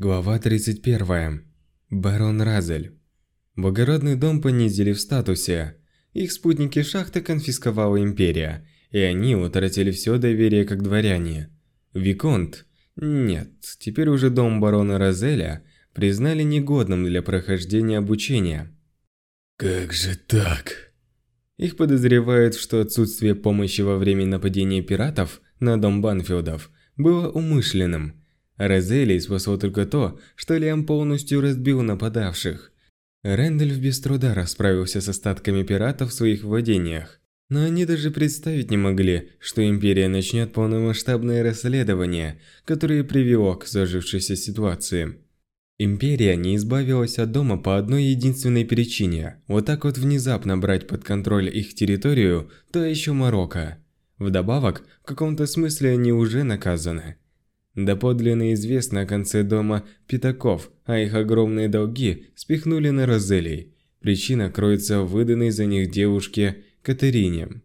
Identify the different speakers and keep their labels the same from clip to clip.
Speaker 1: Глава 31. Барон Разель. Благородный дом понизили в статусе. Их спутники шахты конфисковала империя, и они утратили все доверие как дворяне. Виконт? Нет, теперь уже дом барона Розеля признали негодным для прохождения обучения.
Speaker 2: Как же так?
Speaker 1: Их подозревают, что отсутствие помощи во время нападения пиратов на дом Банфилдов было умышленным – Розелии спасло только то, что Лиам полностью разбил нападавших. Рэндальф без труда расправился с остатками пиратов в своих владениях. Но они даже представить не могли, что Империя начнет полномасштабное расследование, которое привело к сложившейся ситуации. Империя не избавилась от дома по одной единственной причине. Вот так вот внезапно брать под контроль их территорию, то еще Марокко. Вдобавок, в каком-то смысле они уже наказаны. Доподлинно известно о конце дома Пятаков, а их огромные долги спихнули на Розелий. Причина кроется в выданной за них девушке Катерине.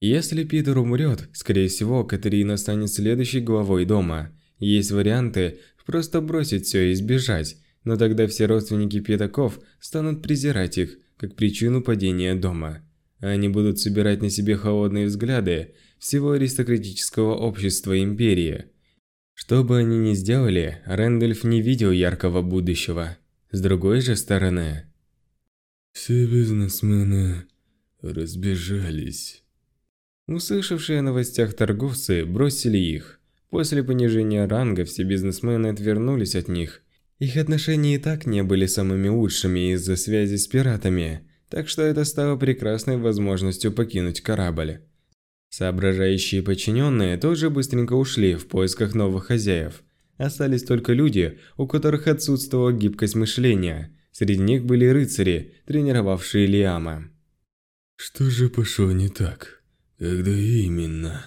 Speaker 1: Если Питер умрет, скорее всего, Катерина станет следующей главой дома. Есть варианты просто бросить все и сбежать, но тогда все родственники Пятаков станут презирать их, как причину падения дома. Они будут собирать на себе холодные взгляды всего аристократического общества Империи – что бы они ни сделали, Рэндольф не видел яркого будущего. С другой же стороны...
Speaker 2: Все бизнесмены разбежались.
Speaker 1: Услышавшие о новостях торговцы бросили их. После понижения ранга все бизнесмены отвернулись от них. Их отношения и так не были самыми лучшими из-за связи с пиратами, так что это стало прекрасной возможностью покинуть корабль. Соображающие подчиненные тоже быстренько ушли в поисках новых хозяев. Остались только люди, у которых отсутствовала гибкость мышления. Среди них были рыцари, тренировавшие Лиама.
Speaker 2: Что же пошло не так? Когда именно?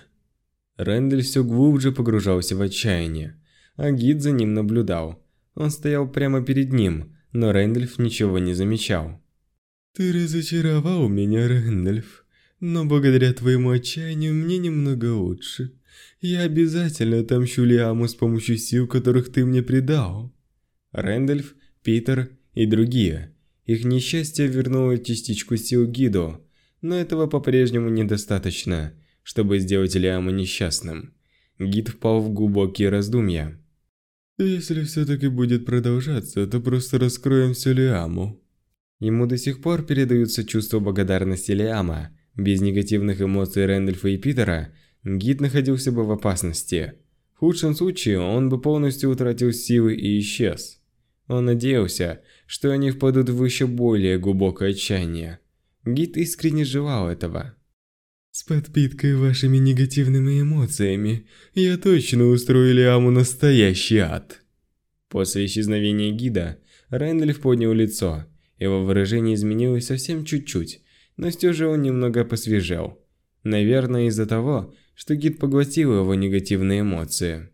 Speaker 1: Рендель все глубже погружался в отчаяние, а гид за ним наблюдал. Он стоял прямо перед ним, но Рэндальф ничего не замечал.
Speaker 2: «Ты разочаровал меня, Рэндальф. Но благодаря твоему отчаянию мне немного лучше. Я обязательно отомщу Лиаму с помощью сил, которых ты мне придал.
Speaker 1: Рэндальф, Питер и другие. Их несчастье вернуло частичку сил Гиду, но этого по-прежнему недостаточно, чтобы сделать Лиаму несчастным. Гид впал в глубокие раздумья.
Speaker 2: Если все таки будет продолжаться, то просто раскроем все Лиаму.
Speaker 1: Ему до сих пор передаются чувства благодарности Лиама, без негативных эмоций Рэндольфа и Питера, гид находился бы в опасности. В худшем случае он бы полностью утратил силы и исчез. Он надеялся, что они впадут в еще более глубокое отчаяние. Гид искренне желал этого.
Speaker 2: С подпиткой вашими негативными эмоциями, я точно устрою Лиаму настоящий ад.
Speaker 1: После исчезновения гида, Рэндальф поднял лицо. Его выражение изменилось совсем чуть-чуть, но все же он немного посвежел. Наверное, из-за того, что гид поглотил его негативные эмоции.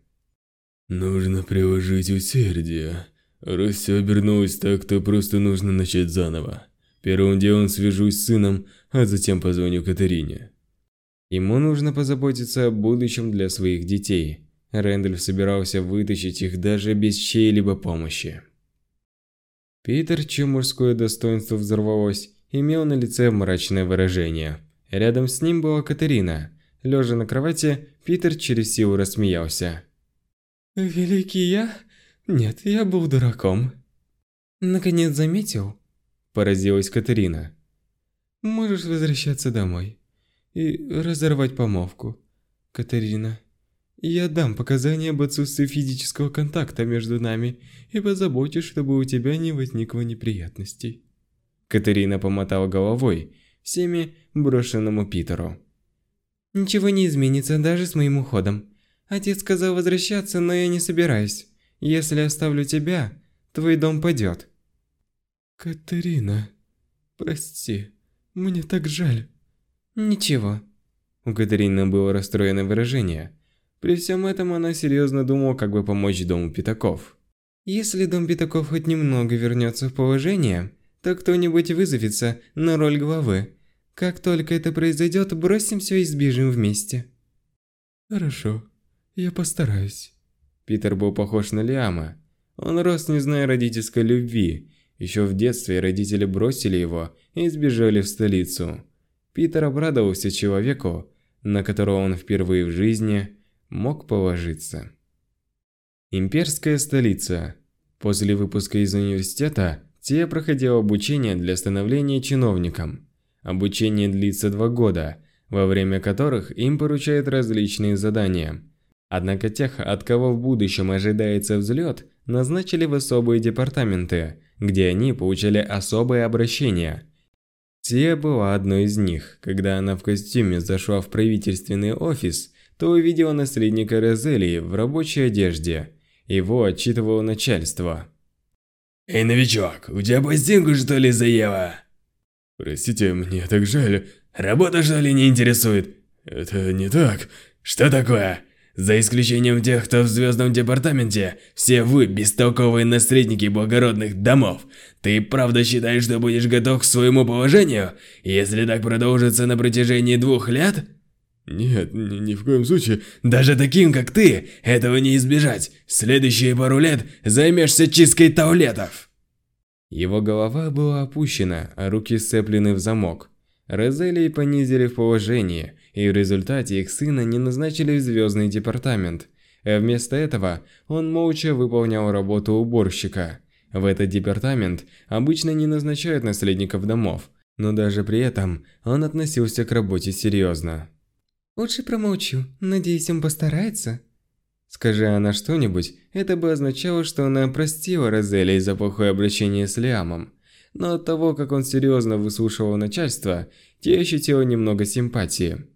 Speaker 2: Нужно приложить усердие. Раз все обернулось так, то просто нужно начать заново. Первым делом свяжусь с сыном, а затем позвоню Катерине.
Speaker 1: Ему нужно позаботиться о будущем для своих детей. Рэндальф собирался вытащить их даже без чьей-либо помощи. Питер, чье мужское достоинство взорвалось, имел на лице мрачное выражение. Рядом с ним была Катерина. Лежа на кровати, Питер через силу рассмеялся.
Speaker 3: «Великий я? Нет, я был дураком». «Наконец заметил?» – поразилась Катерина. «Можешь возвращаться домой и разорвать помолвку, Катерина. Я дам показания об отсутствии физического контакта между нами и позабочусь, чтобы у тебя не возникло неприятностей».
Speaker 1: Катерина помотала головой, всеми брошенному Питеру.
Speaker 3: «Ничего не изменится даже с моим уходом. Отец сказал возвращаться, но я не собираюсь. Если оставлю тебя, твой дом падет».
Speaker 2: «Катерина, прости, мне так жаль».
Speaker 3: «Ничего».
Speaker 1: У Катерины было расстроенное выражение. При всем этом она серьезно думала, как бы помочь дому Пятаков.
Speaker 3: «Если дом Пятаков хоть немного вернется в положение, то кто-нибудь вызовется на роль главы. Как только это произойдет, бросим все и сбежим вместе.
Speaker 2: Хорошо, я постараюсь.
Speaker 1: Питер был похож на Лиама. Он рос, не зная родительской любви. Еще в детстве родители бросили его и сбежали в столицу. Питер обрадовался человеку, на которого он впервые в жизни мог положиться. Имперская столица. После выпуска из университета Тия проходила обучение для становления чиновником. Обучение длится два года, во время которых им поручают различные задания. Однако тех, от кого в будущем ожидается взлет, назначили в особые департаменты, где они получали особое обращение. Тия была одной из них. Когда она в костюме зашла в правительственный офис, то увидела наследника Розелии в рабочей одежде. Его отчитывало начальство.
Speaker 2: «Эй, новичок, у тебя пластинку что ли заело?»
Speaker 1: «Простите, мне так жаль.
Speaker 2: Работа что ли не интересует?»
Speaker 1: «Это не так.
Speaker 2: Что такое?» За исключением тех, кто в звездном департаменте, все вы бестолковые наследники благородных домов. Ты правда считаешь, что будешь готов к своему положению, если так продолжится на протяжении двух лет?
Speaker 1: Нет, ни, ни в коем случае.
Speaker 2: Даже таким, как ты, этого не избежать. Следующие пару лет займешься чисткой туалетов.
Speaker 1: Его голова была опущена, а руки сцеплены в замок. Розелии понизили в положении, и в результате их сына не назначили в Звездный департамент. А вместо этого он молча выполнял работу уборщика. В этот департамент обычно не назначают наследников домов, но даже при этом он относился к работе серьезно.
Speaker 3: «Лучше промолчу, надеюсь, он постарается».
Speaker 1: Скажи она что-нибудь, это бы означало, что она простила Розели за плохое обращение с Лиамом но от того, как он серьезно выслушивал начальство, те ощутила немного симпатии.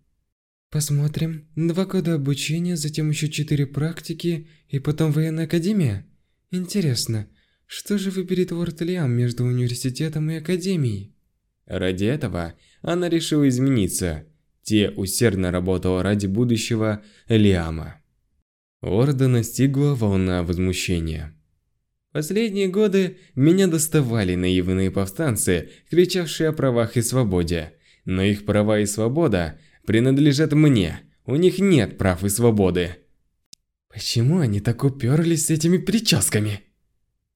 Speaker 3: Посмотрим. Два года обучения, затем еще четыре практики, и потом военная академия? Интересно, что же выберет Лорд Лиам между университетом и академией?
Speaker 1: Ради этого она решила измениться. Те усердно работала ради будущего Лиама. Лорда настигла волна возмущения. Последние годы меня доставали наивные повстанцы, кричавшие о правах и свободе. Но их права и свобода принадлежат мне. У них нет прав и свободы.
Speaker 3: Почему они так уперлись с этими прическами?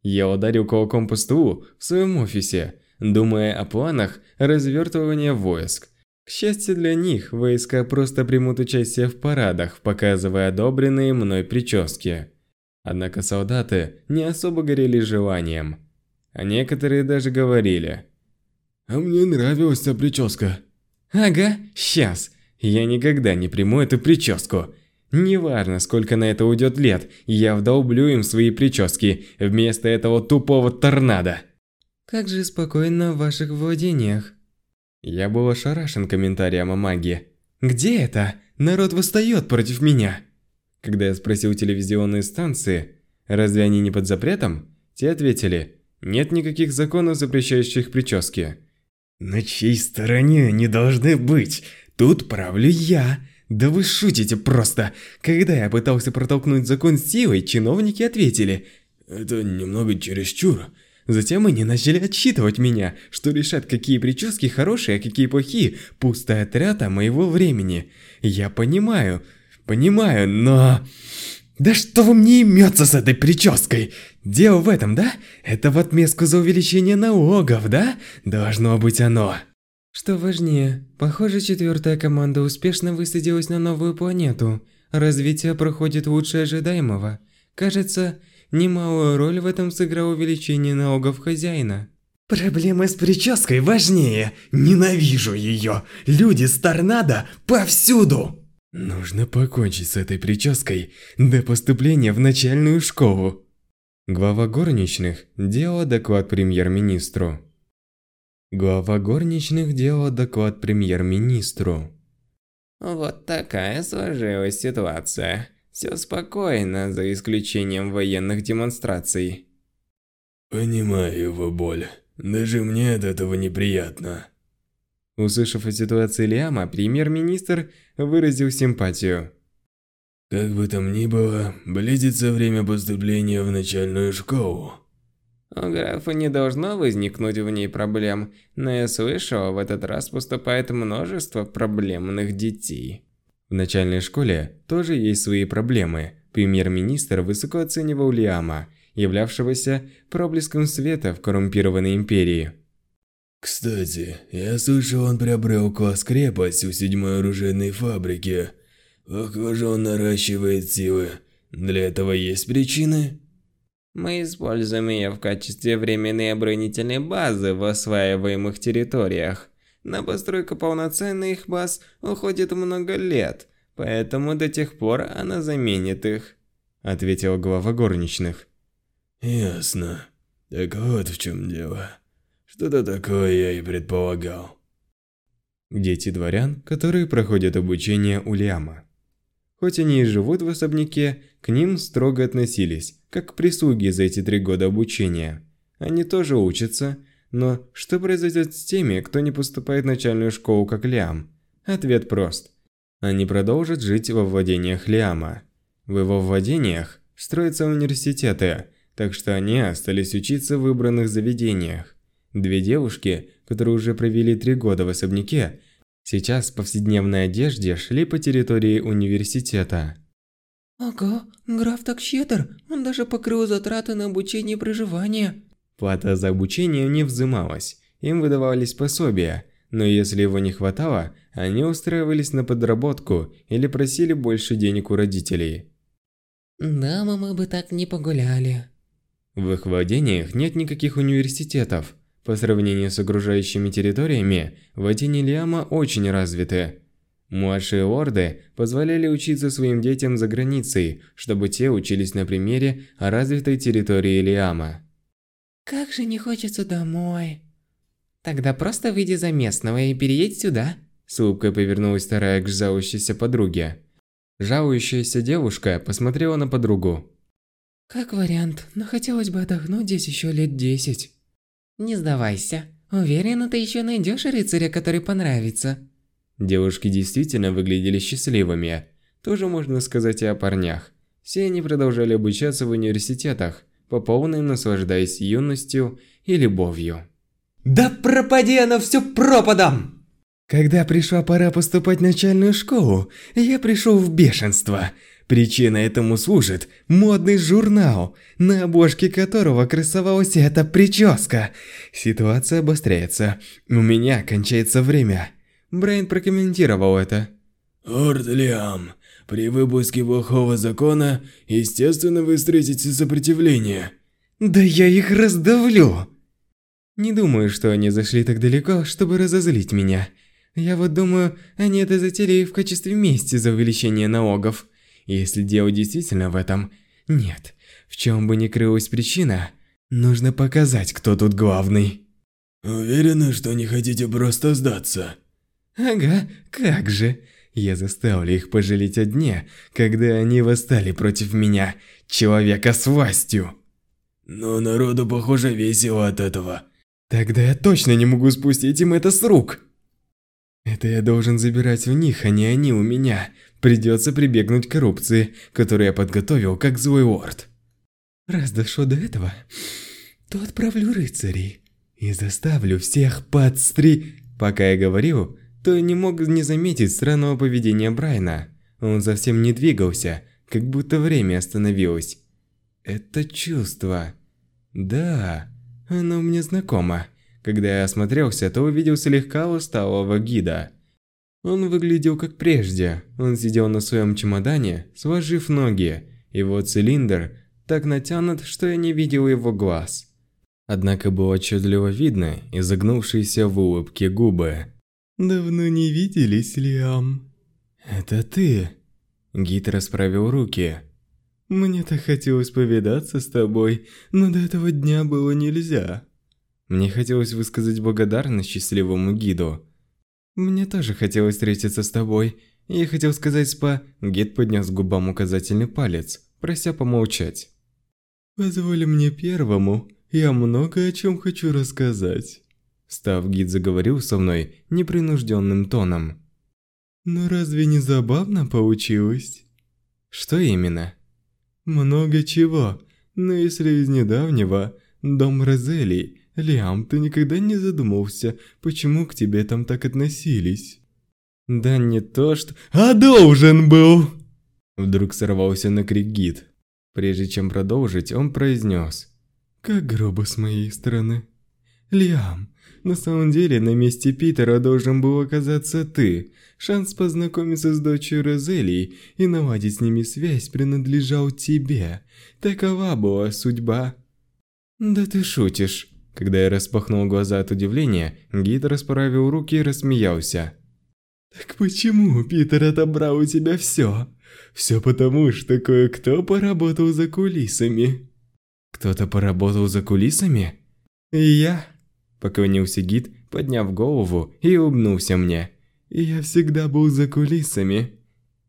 Speaker 1: Я ударил кулаком по столу в своем офисе, думая о планах развертывания войск. К счастью для них, войска просто примут участие в парадах, показывая одобренные мной прически. Однако солдаты не особо горели желанием. А некоторые даже говорили.
Speaker 2: «А мне нравилась эта прическа».
Speaker 1: «Ага, сейчас. Я никогда не приму эту прическу. Неважно, сколько на это уйдет лет, я вдолблю им свои прически вместо этого тупого торнадо».
Speaker 3: «Как же спокойно в ваших владениях».
Speaker 1: Я был ошарашен комментарием о магии. «Где это? Народ восстает против меня!» Когда я спросил телевизионные станции, разве они не под запретом, те ответили, нет никаких законов, запрещающих прически.
Speaker 2: На чьей стороне они должны быть? Тут правлю я.
Speaker 1: Да вы шутите просто. Когда я пытался протолкнуть закон силой, чиновники ответили.
Speaker 2: Это немного чересчур.
Speaker 1: Затем они начали отчитывать меня, что решат, какие прически хорошие, а какие плохие, пустая трата моего времени. Я понимаю, Понимаю, но... Да что вам не имется с этой прической? Дело в этом, да? Это в отместку за увеличение налогов, да? Должно быть оно.
Speaker 3: Что важнее, похоже, четвертая команда успешно высадилась на новую планету. Развитие проходит лучше ожидаемого. Кажется, немалую роль в этом сыграло увеличение налогов хозяина.
Speaker 2: Проблема с прической важнее. Ненавижу ее. Люди с торнадо повсюду.
Speaker 1: Нужно покончить с этой прической до поступления в начальную школу. Глава горничных делала доклад премьер-министру. Глава горничных делала доклад премьер-министру.
Speaker 4: Вот такая сложилась ситуация. Все спокойно, за исключением военных демонстраций.
Speaker 2: Понимаю его боль. Даже мне от этого неприятно.
Speaker 1: Услышав о ситуации Лиама, премьер-министр выразил симпатию.
Speaker 2: Как бы там ни было, близится время поступления в начальную школу.
Speaker 4: У графа не должно возникнуть в ней проблем, но я слышал, в этот раз поступает множество проблемных детей.
Speaker 1: В начальной школе тоже есть свои проблемы. Премьер-министр высоко оценивал Лиама являвшегося проблеском света в коррумпированной империи.
Speaker 2: Кстати, я слышал, он приобрел класс-крепость у седьмой оружейной фабрики. Похоже, он наращивает силы. Для этого есть причины?
Speaker 4: Мы используем ее в качестве временной оборонительной базы в осваиваемых территориях. На постройку полноценных баз уходит много лет, поэтому до тех пор она заменит их, ответил глава горничных.
Speaker 2: Ясно. Так вот в чем дело. Что-то такое я и предполагал.
Speaker 1: Дети дворян, которые проходят обучение у Лиама. Хоть они и живут в особняке, к ним строго относились, как к прислуге за эти три года обучения. Они тоже учатся, но что произойдет с теми, кто не поступает в начальную школу как Лиам? Ответ прост. Они продолжат жить во владениях Лиама. В его владениях строятся университеты, так что они остались учиться в выбранных заведениях. Две девушки, которые уже провели три года в особняке, сейчас в повседневной одежде шли по территории университета.
Speaker 3: Ого, граф так щедр, он даже покрыл затраты на обучение и проживание.
Speaker 1: Плата за обучение не взималась, им выдавались пособия, но если его не хватало, они устраивались на подработку или просили больше денег у родителей.
Speaker 3: Да, мы бы так не погуляли.
Speaker 1: В их владениях нет никаких университетов. По сравнению с окружающими территориями, владения Лиама очень развиты. Младшие лорды позволяли учиться своим детям за границей, чтобы те учились на примере развитой территории Лиама.
Speaker 3: Как же не хочется домой. Тогда просто выйди за местного и переедь сюда.
Speaker 1: С улыбкой повернулась вторая к жалующейся подруге. Жалующаяся девушка посмотрела на подругу.
Speaker 3: Как вариант, но хотелось бы отдохнуть здесь еще лет десять. Не сдавайся. Уверена, ты еще найдешь рыцаря, который понравится.
Speaker 1: Девушки действительно выглядели счастливыми. Тоже можно сказать и о парнях. Все они продолжали обучаться в университетах, по полной наслаждаясь юностью и любовью.
Speaker 3: Да пропади оно все пропадом!
Speaker 1: Когда пришла пора поступать в начальную школу, я пришел в бешенство. Причина этому служит модный журнал, на обложке которого красовалась эта прическа. Ситуация обостряется. У меня кончается время. Брайан прокомментировал это.
Speaker 2: Орд Лиам, при выпуске плохого закона, естественно, вы встретите сопротивление.
Speaker 1: Да я их раздавлю! Не думаю, что они зашли так далеко, чтобы разозлить меня. Я вот думаю, они это затеяли в качестве мести за увеличение налогов. Если дело действительно в этом... Нет, в чем бы ни крылась причина, нужно показать, кто тут главный.
Speaker 2: Уверены, что не хотите просто сдаться?
Speaker 1: Ага, как же. Я заставлю их пожалеть о дне, когда они восстали против меня, человека с властью.
Speaker 2: Но народу, похоже, весело от этого.
Speaker 1: Тогда я точно не могу спустить им это с рук. Это я должен забирать у них, а не они у меня. Придется прибегнуть к коррупции, которую я подготовил как злой лорд. Раз дошло до этого, то отправлю рыцарей и заставлю всех подстри... Пока я говорил, то не мог не заметить странного поведения Брайна. Он совсем не двигался, как будто время остановилось. Это чувство... Да, оно мне знакомо. Когда я осмотрелся, то увидел слегка усталого гида. Он выглядел как прежде. Он сидел на своем чемодане, сложив ноги. Его цилиндр так натянут, что я не видел его глаз. Однако было отчетливо видно изогнувшиеся в улыбке губы.
Speaker 2: «Давно не виделись, Лиам?»
Speaker 1: «Это ты?» Гид расправил руки.
Speaker 2: «Мне так хотелось повидаться с тобой, но до этого дня было нельзя».
Speaker 1: Мне хотелось высказать благодарность счастливому гиду. Мне тоже хотелось встретиться с тобой. Я хотел сказать спа. Гид поднес к губам указательный палец, прося помолчать.
Speaker 2: Позволь мне первому. Я много о чем хочу рассказать.
Speaker 1: Став гид заговорил со мной непринужденным тоном.
Speaker 2: Но разве не забавно получилось?
Speaker 1: Что именно?
Speaker 2: Много чего. Но если из недавнего, дом Розелий Лиам, ты никогда не задумывался, почему к тебе там так относились?
Speaker 1: Да не то, что...
Speaker 2: А должен был!
Speaker 1: Вдруг сорвался на крик гид. Прежде чем продолжить, он произнес.
Speaker 2: «Как грубо с моей стороны. Лиам, на самом деле на месте Питера должен был оказаться ты. Шанс познакомиться с дочерью Розелии и наладить с ними связь принадлежал тебе. Такова была судьба».
Speaker 1: «Да ты шутишь». Когда я распахнул глаза от удивления, гид расправил руки и рассмеялся.
Speaker 2: «Так почему Питер отобрал у тебя все? Все потому, что кое-кто поработал за кулисами».
Speaker 1: «Кто-то поработал за кулисами?»
Speaker 2: «Я», –
Speaker 1: поклонился гид, подняв голову и улыбнулся мне.
Speaker 2: «Я всегда был за кулисами».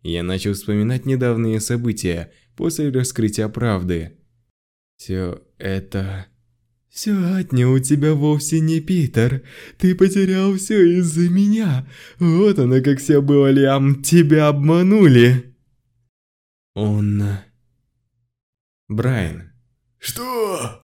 Speaker 1: Я начал вспоминать недавние события после раскрытия правды. Все это...
Speaker 2: «Все отнял у тебя вовсе не Питер. Ты потерял все из-за меня. Вот оно как все было, Лиам. Тебя обманули».
Speaker 1: Он... Брайан.
Speaker 2: «Что?»